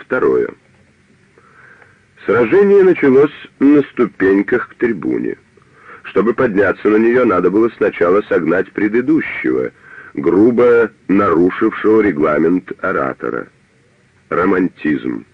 Второе. Сражение началось на ступеньках к трибуне. Чтобы подняться на нее, надо было сначала согнать предыдущего, грубо нарушившего регламент оратора. Романтизм.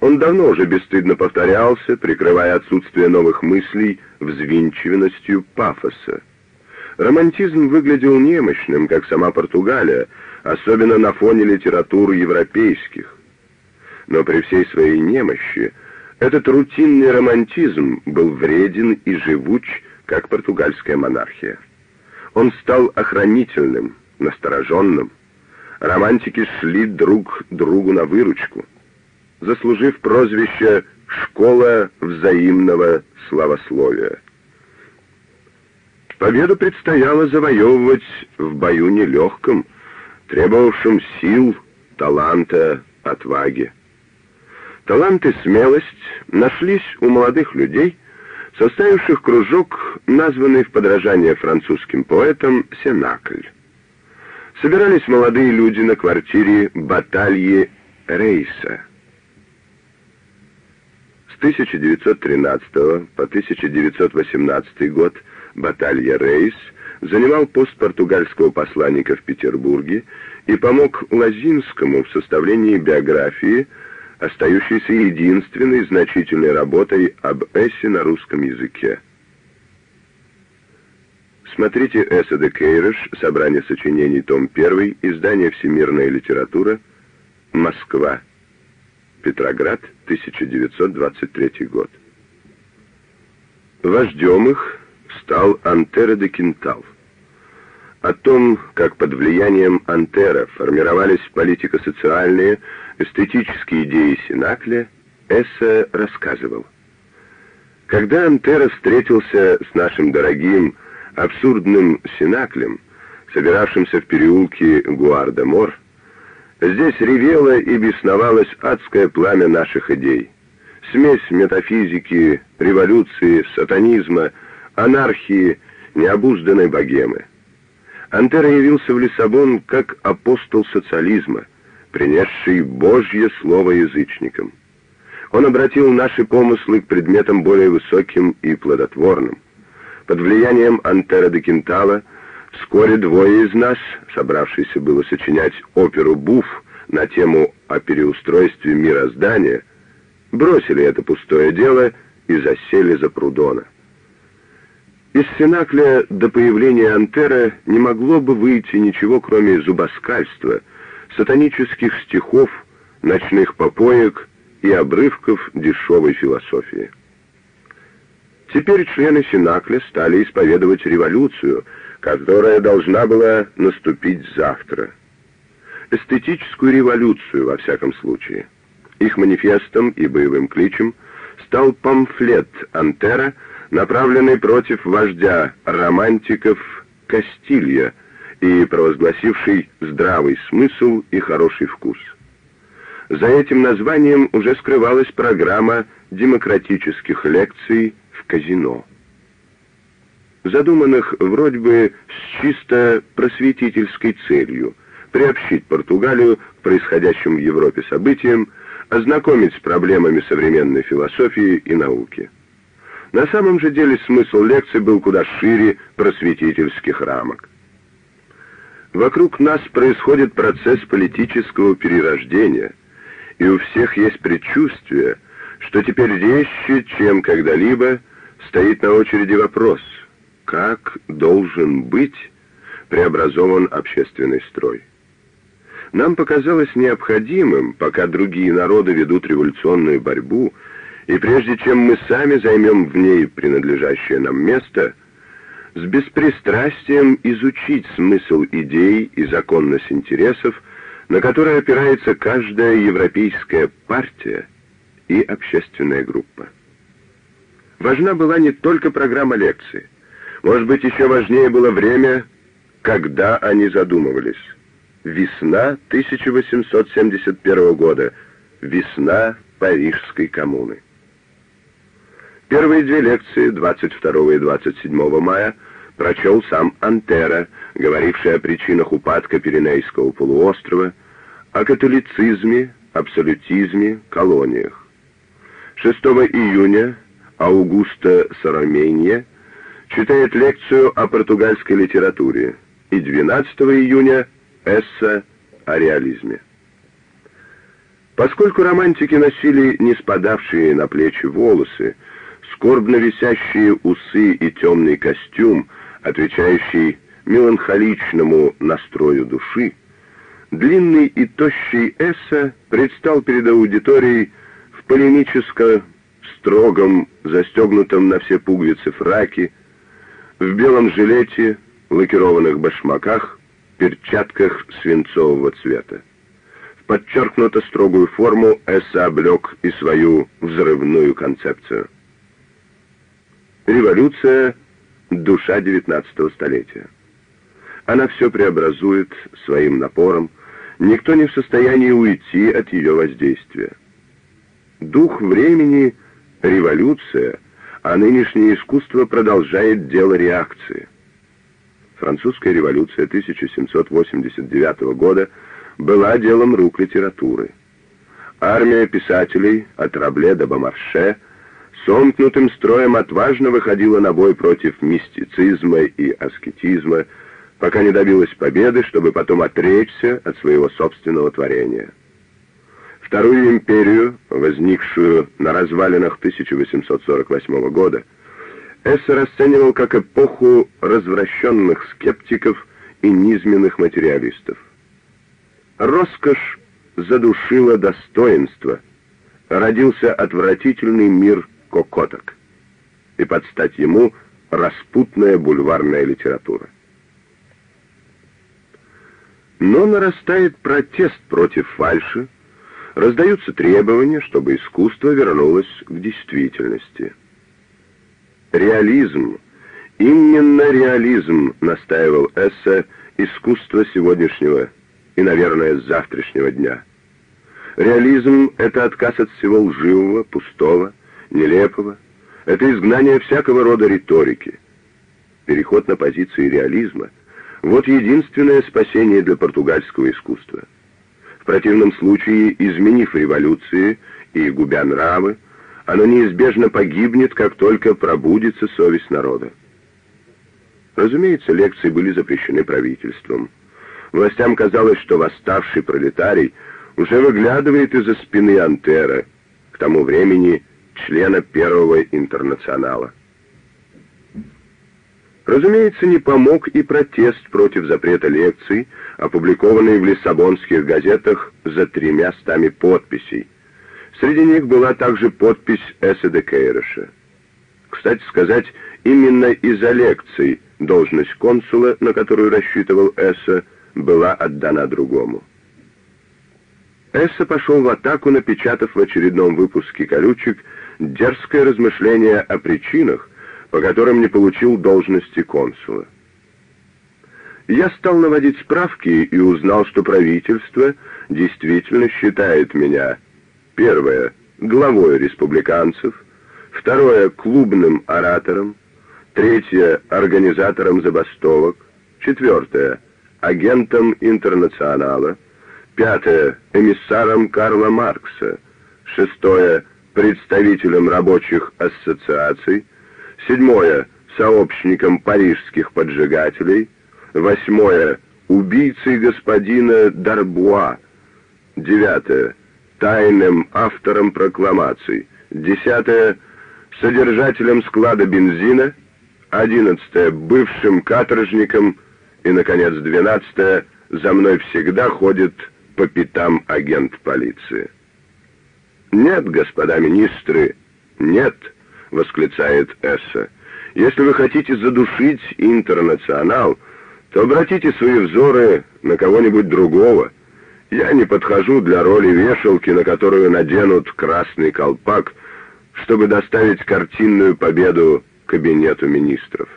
Он давно уже бесстыдно повторялся, прикрывая отсутствие новых мыслей взвинчиванностью пафоса. Романтизм выглядел немощным, как сама Португалия, особенно на фоне литературы европейских. Но при всей своей немощи этот рутинный романтизм был вреден и живуч, как португальская монархия. Он стал охранительным, настороженным. Романтики шли друг другу на выручку, заслужив прозвище «школа взаимного славословия». Победу предстояло завоевывать в бою нелегком, требовавшем сил, таланта, отваги. Талант и смелость нашлись у молодых людей, составивших кружок, названный в подражание французским поэтам «Сенакль». Собирались молодые люди на квартире Батальи Рейса. С 1913 по 1918 год Баталья Рейс занимал пост португальского посланника в Петербурге и помог Лазинскому в составлении биографии остающейся единственной значительной работой об эссе на русском языке. Смотрите Эссе де Кейрыш, собрание сочинений, том 1, издание «Всемирная литература», Москва, Петроград, 1923 год. Вождем их стал Антера де Кентал. О том, как под влиянием Антера формировались политико-социальные, эстетические идеи Синакля, Эссе рассказывал. Когда Антера встретился с нашим дорогим, абсурдным Синаклем, собиравшимся в переулке Гуарда-Мор, здесь ревело и бесновалось адское пламя наших идей. Смесь метафизики, революции, сатанизма, анархии, необузданной богемы. Антера явился в Лиссабон как апостол социализма, принесший Божье слово язычникам. Он обратил наши помыслы к предметам более высоким и плодотворным. Под влиянием Антера де Кентала вскоре двое из нас, собравшиеся было сочинять оперу «Буф» на тему о переустройстве мироздания, бросили это пустое дело и засели за Прудона. Из Синакля до появления Антера не могло бы выйти ничего, кроме зубоскальства, сатанических стихов, ночных попоек и обрывков дешевой философии. Теперь члены Синакля стали исповедовать революцию, которая должна была наступить завтра. Эстетическую революцию, во всяком случае. Их манифестом и боевым кличем стал памфлет Антера, направленный против вождя романтиков Кастилья и провозгласивший здравый смысл и хороший вкус. За этим названием уже скрывалась программа демократических лекций в казино. Задуманных вроде бы с чисто просветительской целью приобщить Португалию к происходящим в Европе событиям, ознакомить с проблемами современной философии и науки. На самом же деле смысл лекции был куда шире просветительских рамок. Вокруг нас происходит процесс политического перерождения, и у всех есть предчувствие, что теперь резче, чем когда-либо, стоит на очереди вопрос, как должен быть преобразован общественный строй. Нам показалось необходимым, пока другие народы ведут революционную борьбу, и прежде чем мы сами займем в ней принадлежащее нам место, с беспристрастием изучить смысл идей и законность интересов, на которые опирается каждая европейская партия и общественная группа. Важна была не только программа лекций. Может быть, еще важнее было время, когда они задумывались. Весна 1871 года. Весна Парижской коммуны. Первые две лекции, 22 и 27 мая, прочел сам Антера, говоривший о причинах упадка Пиренейского полуострова, о католицизме, абсолютизме, колониях. 6 июня Аугуста Сараменье читает лекцию о португальской литературе и 12 июня эссе о реализме. Поскольку романтики носили не спадавшие на плечи волосы, скорбно висящие усы и темный костюм, отвечающий меланхоличному настрою души, длинный и тощий Эсса предстал перед аудиторией в полемическо строгом, застегнутом на все пуговицы фраке, в белом жилете, лакированных башмаках, перчатках свинцового цвета. В подчеркнуто строгую форму Эсса облег и свою взрывную концепцию. Революция — душа XIX столетия. Она все преобразует своим напором, никто не в состоянии уйти от ее воздействия. Дух времени — революция, а нынешнее искусство продолжает дело реакции. Французская революция 1789 года была делом рук литературы. Армия писателей от Рабле до Бомарше сомкнутым строем отважно выходила на бой против мистицизма и аскетизма, пока не добилась победы, чтобы потом отречься от своего собственного творения. Вторую империю, возникшую на развалинах 1848 года, Эссер расценивал как эпоху развращенных скептиков и низменных материалистов. Роскошь задушила достоинство, родился отвратительный мир кокоток, и под стать ему распутная бульварная литература. Но нарастает протест против фальши, раздаются требования, чтобы искусство вернулось к действительности. Реализм, именно реализм, настаивал Эссе, искусство сегодняшнего и, наверное, завтрашнего дня. Реализм — это отказ от всего лживого, пустого, нелепого, это изгнание всякого рода риторики. Переход на позиции реализма — вот единственное спасение для португальского искусства. В противном случае, изменив революции и губя нравы, оно неизбежно погибнет, как только пробудится совесть народа. Разумеется, лекции были запрещены правительством. Властям казалось, что восставший пролетарий уже выглядывает из-за спины Антера, к тому времени члена Первого интернационала. Разумеется, не помог и протест против запрета лекций, опубликованный в лиссабонских газетах за тремя стами подписей. Среди них была также подпись Эсседе Кейроша. Кстати сказать, именно из-за лекций должность консула, на которую рассчитывал Эсса, была отдана другому. Эсса пошел в атаку, напечатав в очередном выпуске «Колючек» дерзкое размышление о причинах, по которым не получил должности консула. Я стал наводить справки и узнал, что правительство действительно считает меня, первое, главой республиканцев, второе, клубным оратором, третье, организатором забастовок, четвертое, агентом интернационала, пятое, эмиссаром Карла Маркса, шестое, представителем рабочих ассоциаций, Седьмое — сообщником парижских поджигателей. Восьмое — убийцей господина Дарбуа. Девятое — тайным автором прокламаций. Десятое — содержателем склада бензина. Одиннадцатое — бывшим каторжником. И, наконец, двенадцатое — за мной всегда ходит по пятам агент полиции. Нет, господа министры, нет —— восклицает Эсса. «Если вы хотите задушить интернационал, то обратите свои взоры на кого-нибудь другого. Я не подхожу для роли вешалки, на которую наденут красный колпак, чтобы доставить картинную победу кабинету министров».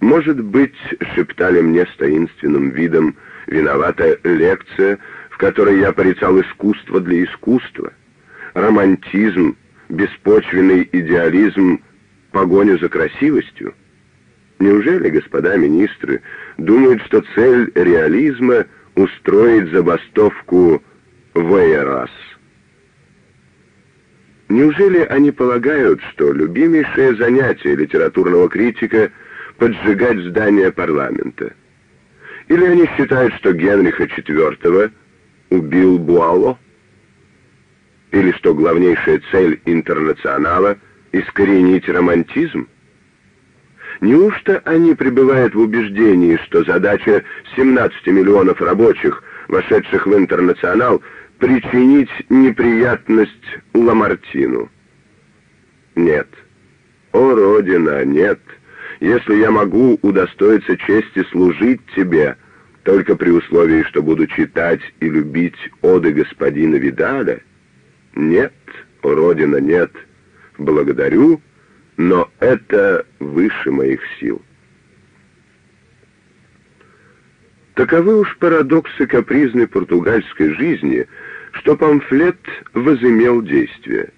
«Может быть, — шептали мне с таинственным видом, — виновата лекция, в которой я порицал искусство для искусства, романтизм, беспочвенный идеализм, погоню за красивостью? Неужели господа министры думают, что цель реализма — устроить забастовку Вейерас. Неужели они полагают, что любимейшее занятие литературного критика — поджигать здание парламента? Или они считают, что Генриха IV убил Буало? Или что главнейшая цель интернационала — искоренить романтизм? Неужто они пребывают в убеждении, что задача 17 миллионов рабочих, вошедших в интернационал, причинить неприятность Ламартину? Нет. О, Родина, нет. Если я могу удостоиться чести служить тебе, только при условии, что буду читать и любить оды господина Видаля? Нет, Родина, нет. Благодарю, но это выше моих сил. Таковы уж парадоксы капризной португальской жизни, что памфлет возымел действие.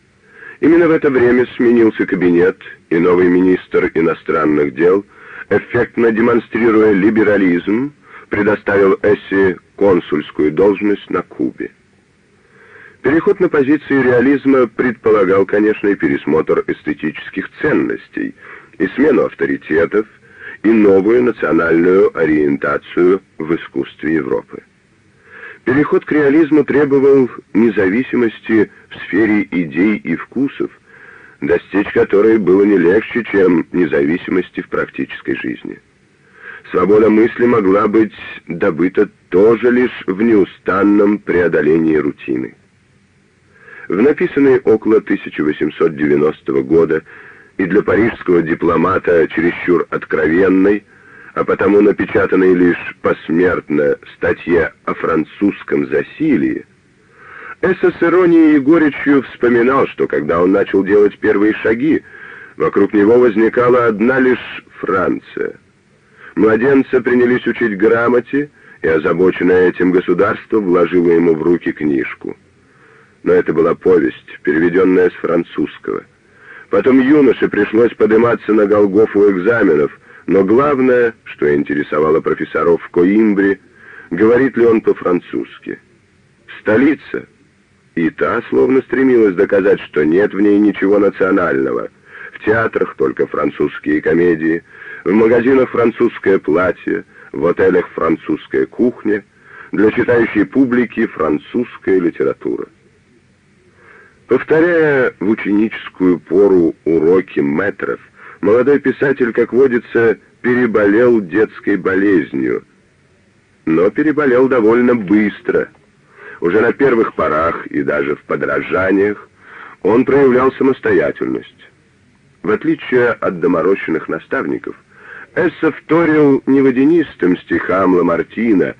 Именно в это время сменился кабинет, и новый министр иностранных дел, эффектно демонстрируя либерализм, предоставил Эсси консульскую должность на Кубе. Переход на позиции реализма предполагал, конечно, и пересмотр эстетических ценностей, и смену авторитетов, и новую национальную ориентацию в искусстве Европы. Переход к реализму требовал независимости в сфере идей и вкусов, достичь которой было не легче, чем независимости в практической жизни. Свобода мысли могла быть добыта тоже лишь в неустанном преодолении рутины. В написанной около 1890 года и для парижского дипломата чересчур откровенной, а потому напечатанной лишь посмертно статье о французском засилии, Эсса с иронией и горечью вспоминал, что когда он начал делать первые шаги, вокруг него возникала одна лишь Франция. Младенца принялись учить грамоте, и озабоченное этим государство вложило ему в руки книжку но это была повесть, переведенная с французского. Потом юноше пришлось подниматься на Голгофу экзаменов, но главное, что интересовало профессоров в Коимбре, говорит ли он по-французски. Столица. И та словно стремилась доказать, что нет в ней ничего национального. В театрах только французские комедии, в магазинах французское платье, в отелях французская кухня, для читающей публики французская литература. Повторяя в ученическую пору уроки метров, молодой писатель, как водится, переболел детской болезнью, но переболел довольно быстро. Уже на первых порах и даже в подражаниях он проявлял самостоятельность. В отличие от доморощенных наставников, Эсса вторил не водянистым стихам Ламартина,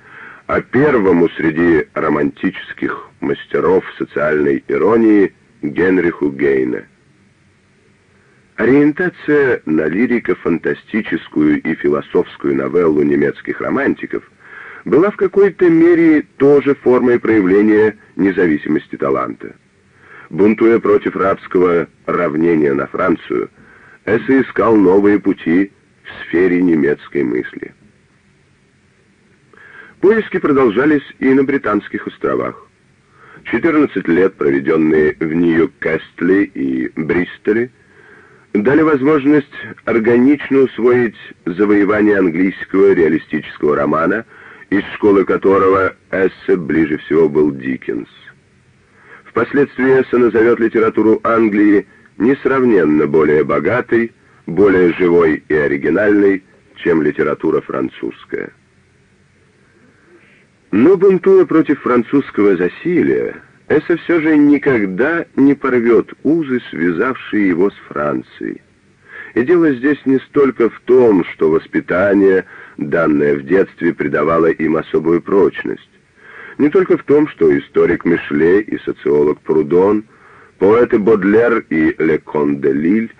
а первому среди романтических мастеров социальной иронии Генриху Гейна. Ориентация на лирико-фантастическую и философскую новеллу немецких романтиков была в какой-то мере тоже формой проявления независимости таланта. Бунтуя против рабского равнения на Францию, Эссе искал новые пути сфере немецкой мысли. Поиски продолжались и на Британских островах. 14 лет, проведенные в Нью-Кастле и Бристоле, дали возможность органично усвоить завоевание английского реалистического романа, из школы которого Эссе ближе всего был Диккенс. Впоследствии Эссе назовет литературу Англии несравненно более богатой, более живой и оригинальной, чем литература французская. Но бунтуя против французского засилия, Эссе все же никогда не порвет узы, связавшие его с Францией. И дело здесь не столько в том, что воспитание, данное в детстве, придавало им особую прочность. Не только в том, что историк Мишле и социолог Прудон, поэты Бодлер и Лекон де Лиль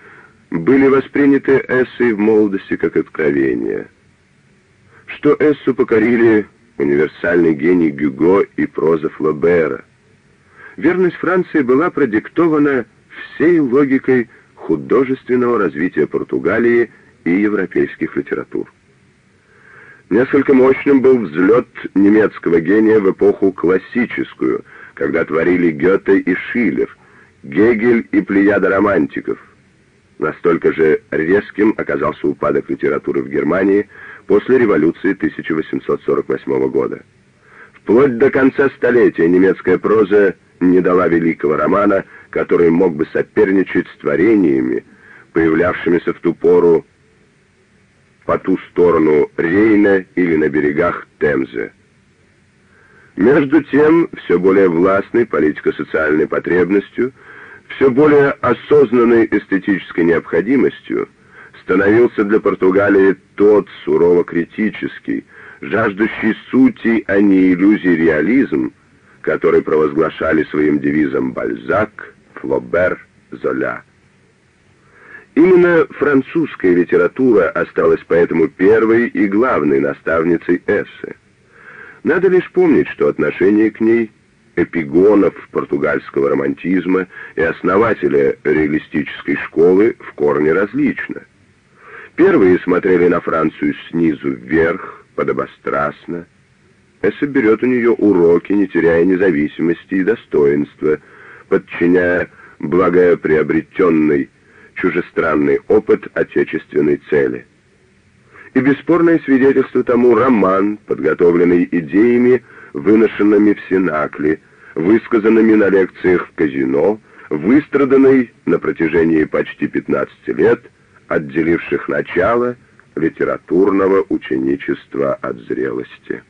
были восприняты Эссой в молодости как откровение. Что Эссу покорили универсальный гений Гюго и проза Флобера. Верность Франции была продиктована всей логикой художественного развития Португалии и европейских литератур. Несколько мощным был взлет немецкого гения в эпоху классическую, когда творили Гёте и Шиллер, Гегель и плеяда романтиков. Настолько же резким оказался упадок литературы в Германии после революции 1848 года. Вплоть до конца столетия немецкая проза не дала великого романа, который мог бы соперничать с творениями, появлявшимися в ту пору по ту сторону Рейна или на берегах Темзы. Между тем, все более властной политико-социальной потребностью, все более осознанной эстетической необходимостью становился для Португалии тот сурово-критический, жаждущий сути, а не иллюзий реализм, который провозглашали своим девизом Бальзак, Флобер, Золя. Именно французская литература осталась поэтому первой и главной наставницей Эссе. Надо лишь помнить, что отношение к ней эпигонов португальского романтизма и основателя реалистической школы в корне различно. Первые смотрели на Францию снизу вверх, подобострастно. Эссе берет у нее уроки, не теряя независимости и достоинства, подчиняя благоприобретенный чужестранный опыт отечественной цели. И бесспорное свидетельство тому роман, подготовленный идеями, выношенными в Синакле, высказанными на лекциях в казино, выстраданный на протяжении почти 15 лет, отделивших начало литературного ученичества от зрелости.